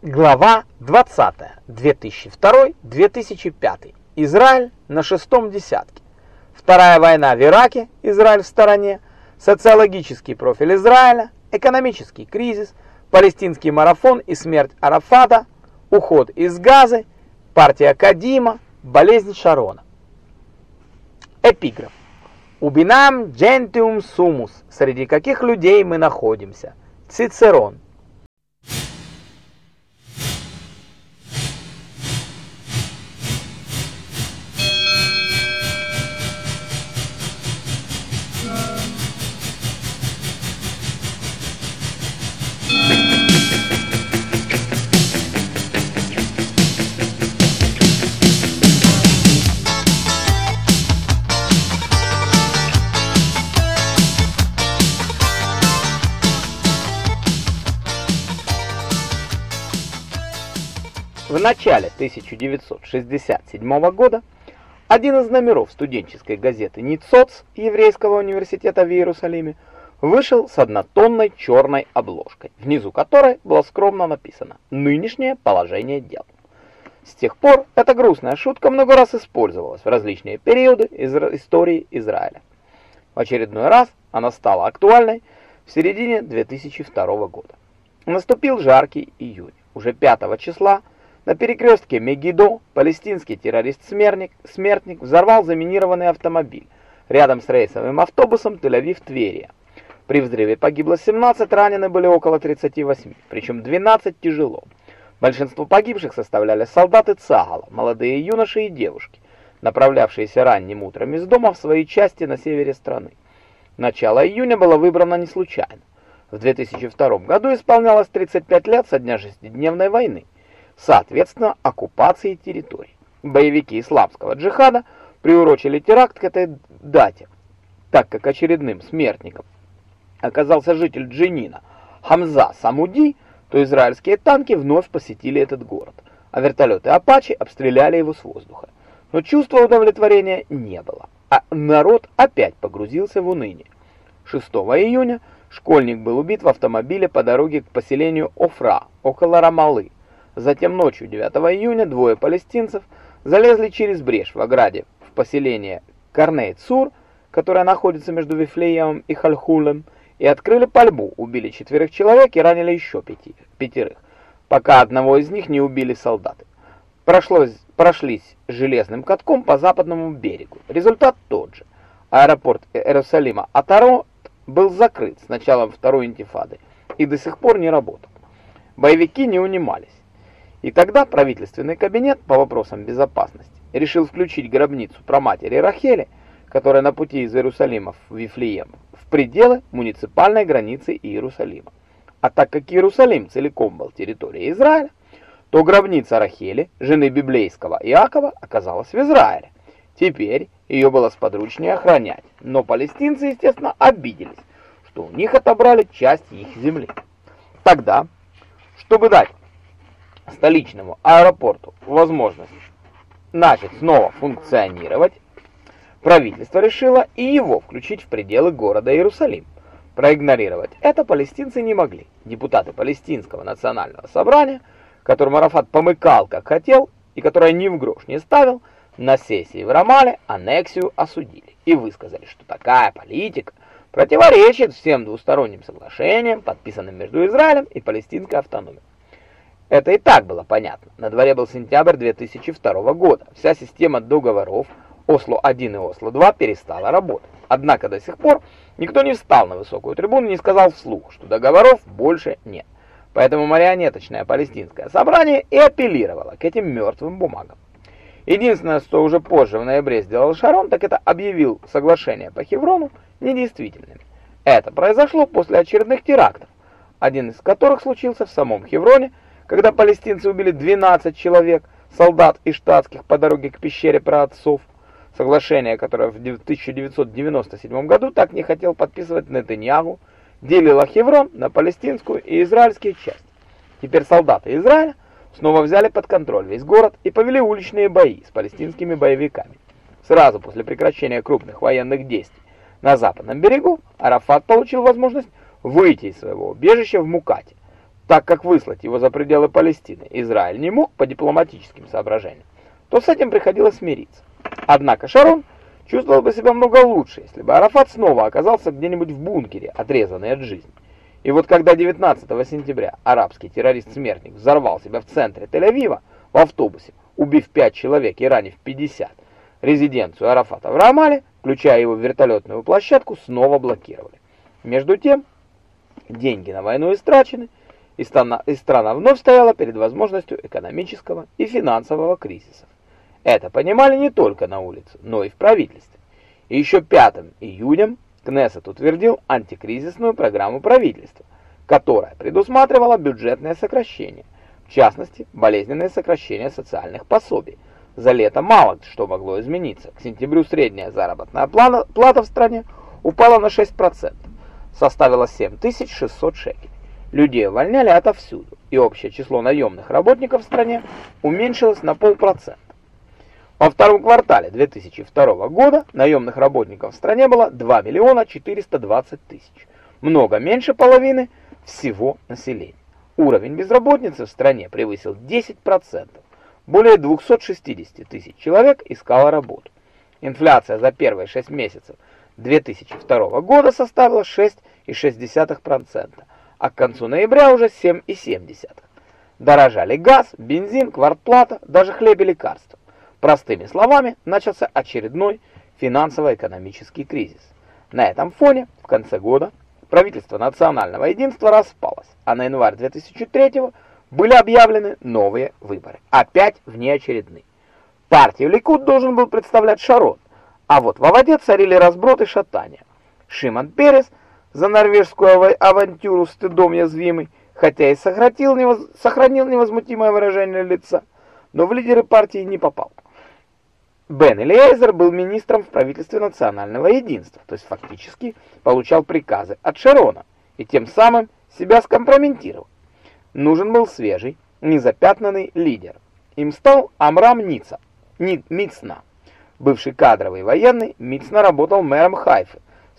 Глава 20. 2002-2005. Израиль на шестом десятке. Вторая война в Ираке, Израиль в стороне, социологический профиль Израиля, экономический кризис, палестинский марафон и смерть Арафата, уход из Газы, партия Кадима, болезнь Шарона. Эпиграф. Убинам джентиум сумус, среди каких людей мы находимся. Цицерон. Начале 1967 года один из номеров студенческой газеты «Ницоц» еврейского университета в Иерусалиме вышел с однотонной черной обложкой, внизу которой было скромно написано «Нынешнее положение дел». С тех пор эта грустная шутка много раз использовалась в различные периоды из истории Израиля. В очередной раз она стала актуальной в середине 2002 года. Наступил жаркий июнь. Уже 5 числа на перекрестке Мегидо палестинский террорист-смертник смертник взорвал заминированный автомобиль рядом с рейсовым автобусом Тель-Авив-Тверия. При взрыве погибло 17, ранены были около 38, причем 12 тяжело. Большинство погибших составляли солдаты ЦАГАЛа, молодые юноши и девушки, направлявшиеся ранним утром из дома в свои части на севере страны. Начало июня было выбрано не случайно. В 2002 году исполнялось 35 лет со дня шестидневной войны, соответственно, оккупации территорий. Боевики исламского джихада приурочили теракт к этой дате, так как очередным смертником оказался житель Дженина Хамза Самуди, то израильские танки вновь посетили этот город, а вертолеты Апачи обстреляли его с воздуха. Но чувства удовлетворения не было, а народ опять погрузился в уныние. 6 июня школьник был убит в автомобиле по дороге к поселению Офра, около Рамалы. Затем ночью 9 июня двое палестинцев залезли через брешь в ограде в поселение Карней-Цур, которое находится между Вифлеемом и Хальхулем, и открыли пальбу, убили четверых человек и ранили еще пяти, пятерых, пока одного из них не убили солдаты. Прошлось, прошлись железным катком по западному берегу. Результат тот же. Аэропорт Иерусалима Атаро был закрыт с началом второй интифады и до сих пор не работал. Боевики не унимались. И тогда правительственный кабинет по вопросам безопасности решил включить гробницу про матери Рахели, которая на пути из Иерусалима в Вифлеем, в пределы муниципальной границы Иерусалима. А так как Иерусалим целиком был территорией Израиля, то гробница Рахели, жены библейского Иакова, оказалась в Израиле. Теперь ее было сподручнее охранять, но палестинцы, естественно, обиделись, что у них отобрали часть их земли. Тогда, чтобы дать столичному аэропорту возможность начать снова функционировать, правительство решило и его включить в пределы города Иерусалим. Проигнорировать это палестинцы не могли. Депутаты палестинского национального собрания, которым Арафат помыкал как хотел и которое ни в грош не ставил, на сессии в Рамале аннексию осудили и высказали, что такая политика противоречит всем двусторонним соглашениям, подписанным между Израилем и палестинской автономией. Это и так было понятно. На дворе был сентябрь 2002 года. Вся система договоров Осло-1 и Осло-2 перестала работать. Однако до сих пор никто не встал на высокую трибуну и не сказал вслух, что договоров больше нет. Поэтому марионеточное палестинское собрание и апеллировало к этим мертвым бумагам. Единственное, что уже позже в ноябре сделал Шарон, так это объявил соглашение по Хеврону недействительными. Это произошло после очередных терактов, один из которых случился в самом Хевроне, когда палестинцы убили 12 человек, солдат и штатских по дороге к пещере праотцов. Соглашение, которое в 1997 году так не хотел подписывать Нетаньягу, делило Хеврон на палестинскую и израильские части. Теперь солдаты Израиля снова взяли под контроль весь город и повели уличные бои с палестинскими боевиками. Сразу после прекращения крупных военных действий на западном берегу Арафат получил возможность выйти из своего убежища в Мукате. Так как выслать его за пределы Палестины Израиль не мог по дипломатическим соображениям, то с этим приходилось смириться. Однако Шарон чувствовал бы себя много лучше, если бы Арафат снова оказался где-нибудь в бункере, отрезанный от жизни. И вот когда 19 сентября арабский террорист-смертник взорвал себя в центре Тель-Авива в автобусе, убив 5 человек и ранив 50, резиденцию Арафата в Рамале, включая его вертолетную площадку, снова блокировали. Между тем, деньги на войну истрачены, и страна, и страна вновь стояла перед возможностью экономического и финансового кризиса. Это понимали не только на улице, но и в правительстве. И еще 5 июня Кнессет утвердил антикризисную программу правительства, которая предусматривала бюджетное сокращение, в частности, болезненное сокращение социальных пособий. За лето мало что могло измениться. К сентябрю средняя заработная плата в стране упала на 6%, составила 7600 шекелей. Людей увольняли отовсюду, и общее число наемных работников в стране уменьшилось на полпроцента. Во втором квартале 2002 года наемных работников в стране было 2 миллиона 420 тысяч, много меньше половины всего населения. Уровень безработицы в стране превысил 10%, более 260 тысяч человек искало работу. Инфляция за первые 6 месяцев 2002 года составила 6,6%, а к концу ноября уже 7,7%. Дорожали газ, бензин, квартплата, даже хлеб и лекарства. Простыми словами, начался очередной финансово-экономический кризис. На этом фоне в конце года правительство национального единства распалось, а на январь 2003 были объявлены новые выборы, опять внеочередные. Партию Ликуд должен был представлять Шарон, а вот в Аваде царили разброд и шатания. Шимон Перес за норвежскую авантюру стыдом язвимый, хотя и сохранил, невоз... сохранил невозмутимое выражение лица, но в лидеры партии не попал. Бен Элиэзер был министром в правительстве национального единства, то есть фактически получал приказы от Шерона и тем самым себя скомпрометировал. Нужен был свежий, незапятнанный лидер. Им стал Амрам Ница, Ни, Мицна. Бывший кадровый военный, Мицна работал мэром Хайфы,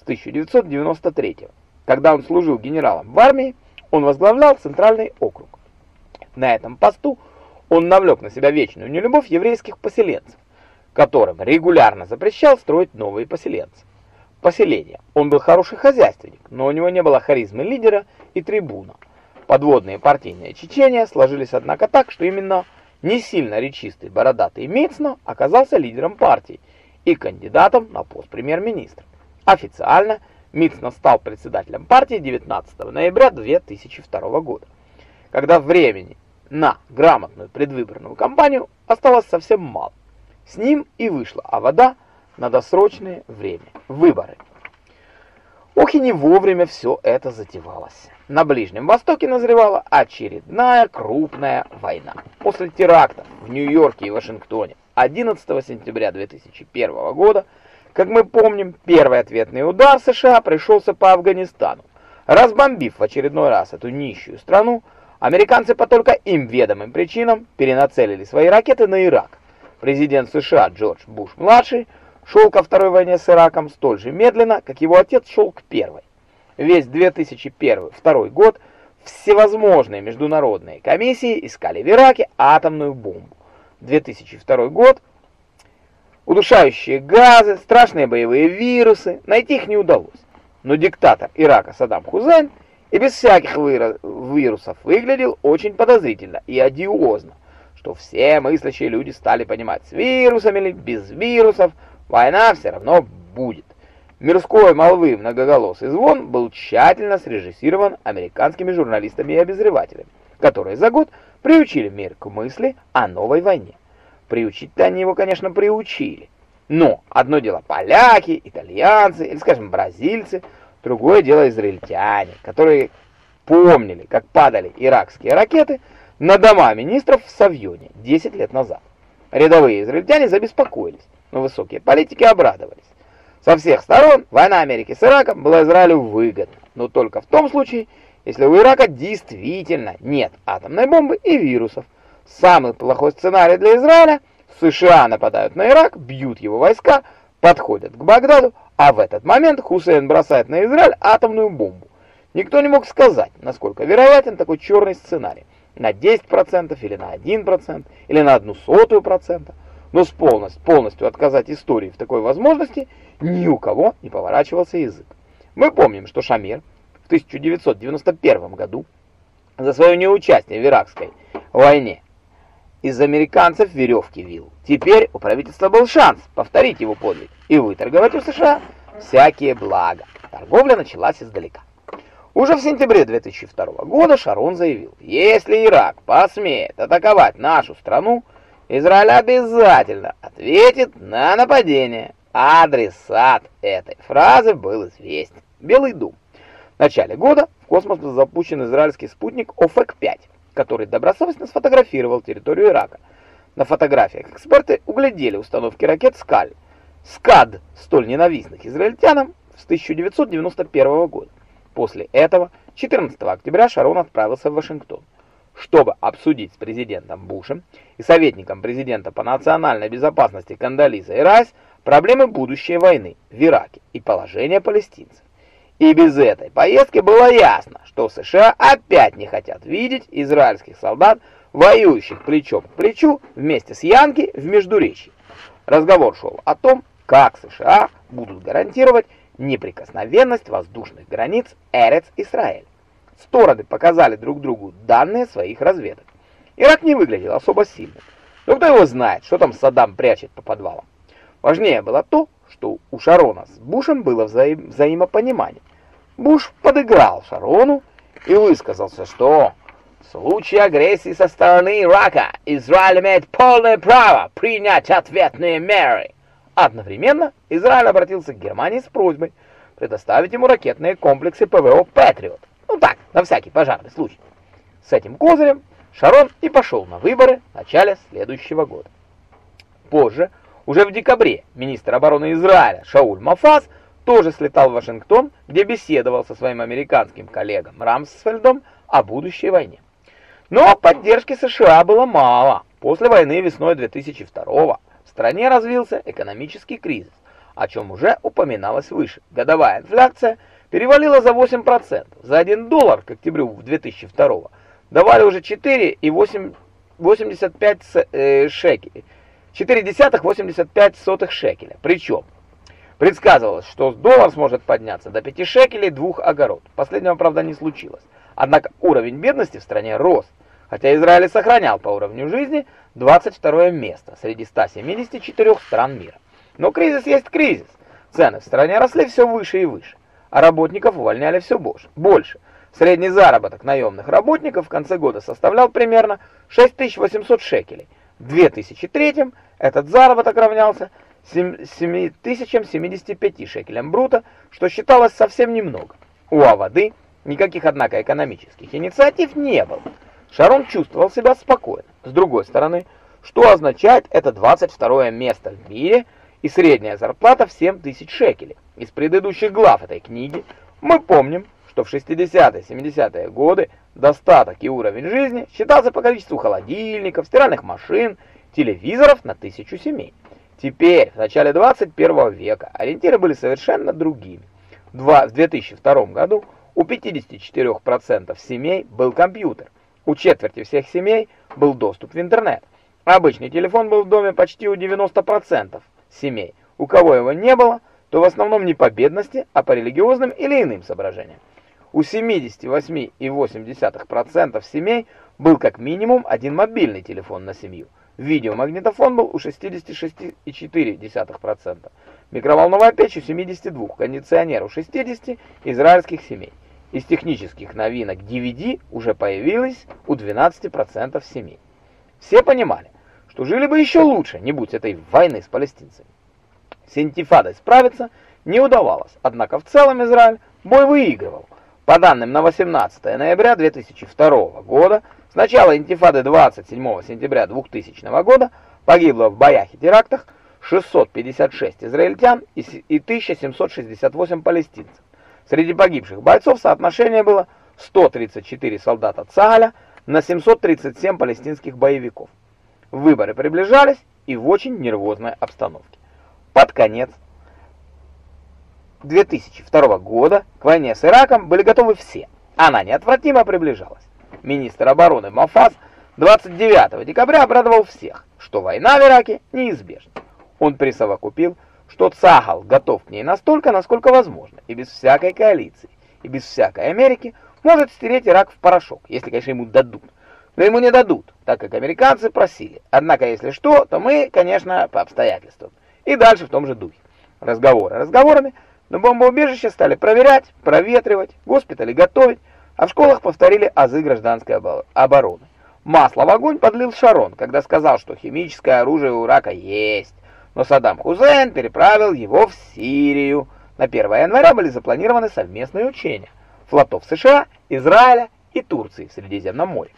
1993 -го. Когда он служил генералом в армии, он возглавлял центральный округ. На этом посту он навлек на себя вечную нелюбовь еврейских поселенцев, которым регулярно запрещал строить новые поселенцы. Поселения. Он был хороший хозяйственник, но у него не было харизмы лидера и трибуна. Подводные партийные чечения сложились однако так, что именно не сильно речистый бородатый Мицно оказался лидером партии и кандидатом на пост премьер-министра. Официально Мицно стал председателем партии 19 ноября 2002 года, когда времени на грамотную предвыборную кампанию осталось совсем мало. С ним и вышла Авода на досрочное время – выборы. Ох и не вовремя все это затевалось. На Ближнем Востоке назревала очередная крупная война. После терактов в Нью-Йорке и Вашингтоне 11 сентября 2001 года – как мы помним, первый ответный удар США пришелся по Афганистану. Разбомбив в очередной раз эту нищую страну, американцы по только им ведомым причинам перенацелили свои ракеты на Ирак. Президент США Джордж Буш-младший шел ко второй войне с Ираком столь же медленно, как его отец шел к первой. Весь 2001-2002 год всевозможные международные комиссии искали в Ираке атомную бомбу. 2002 год удушающие газы, страшные боевые вирусы, найти их не удалось. Но диктатор Ирака Саддам Хусейн и без всяких вирусов выглядел очень подозрительно и одиозно, что все мыслящие люди стали понимать, с вирусами или без вирусов, война все равно будет. Мирской молвы многоголосый звон был тщательно срежиссирован американскими журналистами и обозревателями, которые за год приучили мир к мысли о новой войне. Приучить-то они его, конечно, приучили. Но одно дело поляки, итальянцы или, скажем, бразильцы, другое дело израильтяне, которые помнили, как падали иракские ракеты на дома министров в Савьоне 10 лет назад. Рядовые израильтяне забеспокоились, но высокие политики обрадовались. Со всех сторон война Америки с Ираком была Израилю выгодна, но только в том случае, если у Ирака действительно нет атомной бомбы и вирусов, Самый плохой сценарий для Израиля – США нападают на Ирак, бьют его войска, подходят к Багдаду, а в этот момент Хусейн бросает на Израиль атомную бомбу. Никто не мог сказать, насколько вероятен такой черный сценарий. На 10% или на 1% или на одну сотую процента. Но с полностью, полностью отказать истории в такой возможности ни у кого не поворачивался язык. Мы помним, что Шамир в 1991 году за свое неучастие в Иракской войне из американцев веревки вил. Теперь у правительства был шанс повторить его подвиг и выторговать у США всякие блага. Торговля началась издалека. Уже в сентябре 2002 года Шарон заявил, если Ирак посмеет атаковать нашу страну, Израиль обязательно ответит на нападение. Адресат этой фразы был известен. Белый дом. В начале года в космос был запущен израильский спутник ОФЭК-5, который добросовестно сфотографировал территорию Ирака. На фотографиях эксперты углядели установки ракет «Скаль», «Скад», столь ненавистных израильтянам с 1991 года. После этого 14 октября Шарон отправился в Вашингтон, чтобы обсудить с президентом Бушем и советником президента по национальной безопасности Кандализой Райс проблемы будущей войны в Ираке и положение палестинцев. И без этой поездки было ясно, что США опять не хотят видеть израильских солдат, воюющих плечом к плечу вместе с Янки в Междуречье. Разговор шел о том, как США будут гарантировать неприкосновенность воздушных границ Эрец-Исраэль. Стороны показали друг другу данные своих разведок. Ирак не выглядел особо сильным. Но кто его знает, что там Саддам прячет по подвалам. Важнее было то, что у Шарона с Бушем было вза взаимопонимание. Буш подыграл Шарону и высказался, что в случае агрессии со стороны Ирака Израиль имеет полное право принять ответные меры. Одновременно Израиль обратился к Германии с просьбой предоставить ему ракетные комплексы ПВО «Патриот». Ну так, на всякий пожарный случай. С этим козырем Шарон и пошел на выборы в начале следующего года. Позже, уже в декабре, министр обороны Израиля Шауль Мафаз тоже слетал в Вашингтон, где беседовал со своим американским коллегом Рамсфельдом о будущей войне. Но поддержки США было мало. После войны весной 2002 года в стране развился экономический кризис, о чем уже упоминалось выше. Годовая инфляция перевалила за 8%. За 1 доллар к октябрю 2002 давали уже 4,85 э, шекелей. 4,85 сотых шекеля. Причем предсказывалось, что доллар сможет подняться до 5 шекелей двух огород. Последнего, правда, не случилось. Однако уровень бедности в стране рос, хотя Израиль сохранял по уровню жизни 22 место среди 174 стран мира. Но кризис есть кризис. Цены в стране росли все выше и выше, а работников увольняли все больше. Средний заработок наемных работников в конце года составлял примерно 6800 шекелей. В 2003 этот заработок равнялся 7075 шекелям брута, что считалось совсем немного. У Авады никаких, однако, экономических инициатив не было. Шарон чувствовал себя спокойно. С другой стороны, что означает это 22 место в мире и средняя зарплата в 7 тысяч шекелей? Из предыдущих глав этой книги мы помним, что в 60-70-е годы достаток и уровень жизни считался по количеству холодильников, стиральных машин, телевизоров на тысячу семей. Теперь, в начале 21 века, ориентиры были совершенно другими. В 2002 году у 54% семей был компьютер, у четверти всех семей был доступ в интернет. Обычный телефон был в доме почти у 90% семей. У кого его не было, то в основном не по бедности, а по религиозным или иным соображениям. У 78,8% семей был как минимум один мобильный телефон на семью. Видеомагнитофон был у 66,4%. Микроволновая печь у 72, кондиционер у 60 израильских семей. Из технических новинок DVD уже появилось у 12% семей. Все понимали, что жили бы еще лучше, не будь этой войны с палестинцами. С интифадой справиться не удавалось, однако в целом Израиль бой выигрывал. По данным на 18 ноября 2002 года, с начала интифады 27 сентября 2000 года погибло в боях и терактах 656 израильтян и 1768 палестинцев. Среди погибших бойцов соотношение было 134 солдата ЦАГАЛЯ на 737 палестинских боевиков. Выборы приближались и в очень нервозной обстановке. Под конец 2002 года к войне с Ираком были готовы все. Она неотвратимо приближалась. Министр обороны Мафаз 29 декабря обрадовал всех, что война в Ираке неизбежна. Он присовокупил, что Цагал готов к ней настолько, насколько возможно, и без всякой коалиции, и без всякой Америки может стереть Ирак в порошок, если, конечно, ему дадут. Но ему не дадут, так как американцы просили. Однако, если что, то мы, конечно, по обстоятельствам. И дальше в том же духе. Разговоры разговорами, но бомбоубежища стали проверять, проветривать, госпитали готовить, а в школах повторили азы гражданской обороны. Масло в огонь подлил Шарон, когда сказал, что химическое оружие у Ирака есть, но Саддам Хусейн переправил его в Сирию. На 1 января были запланированы совместные учения флотов США, Израиля и Турции в Средиземном море.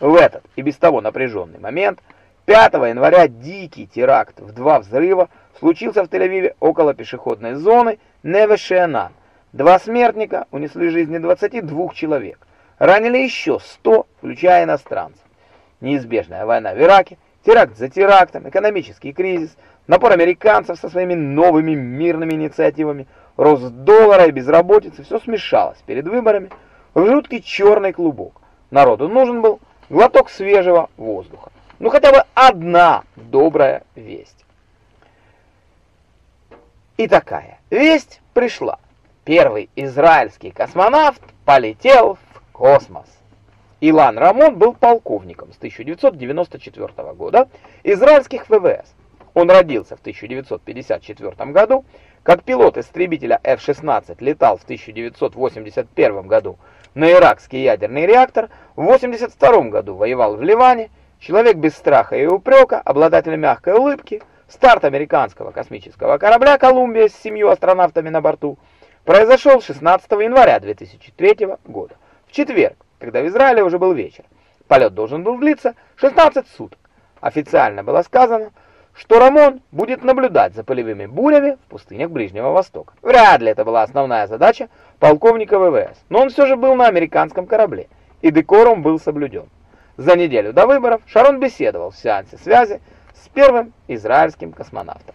В этот и без того напряженный момент 5 января дикий теракт в два взрыва случился в Тель-Авиве около пешеходной зоны Неве-Шианан. Два смертника унесли жизни 22 человек. Ранили еще 100, включая иностранцев. Неизбежная война в Ираке, теракт за терактом, экономический кризис, напор американцев со своими новыми мирными инициативами, рост доллара и безработицы, все смешалось перед выборами в жуткий черный клубок. Народу нужен был глоток свежего воздуха. Ну хотя бы одна добрая весть. И такая весть пришла. Первый израильский космонавт полетел в космос. Илан Рамон был полковником с 1994 года израильских ВВС. Он родился в 1954 году, как пилот истребителя F-16 летал в 1981 году на иракский ядерный реактор, в 1982 году воевал в Ливане, человек без страха и упрека, обладатель мягкой улыбки, старт американского космического корабля «Колумбия» с семью астронавтами на борту произошел 16 января 2003 года, в четверг, когда в Израиле уже был вечер. Полет должен был длиться 16 суток. Официально было сказано, что Рамон будет наблюдать за полевыми бурями в пустынях Ближнего Востока. Вряд ли это была основная задача полковника ВВС, но он все же был на американском корабле, и декорум был соблюден. За неделю до выборов Шарон беседовал в сеансе связи с первым израильским космонавтом.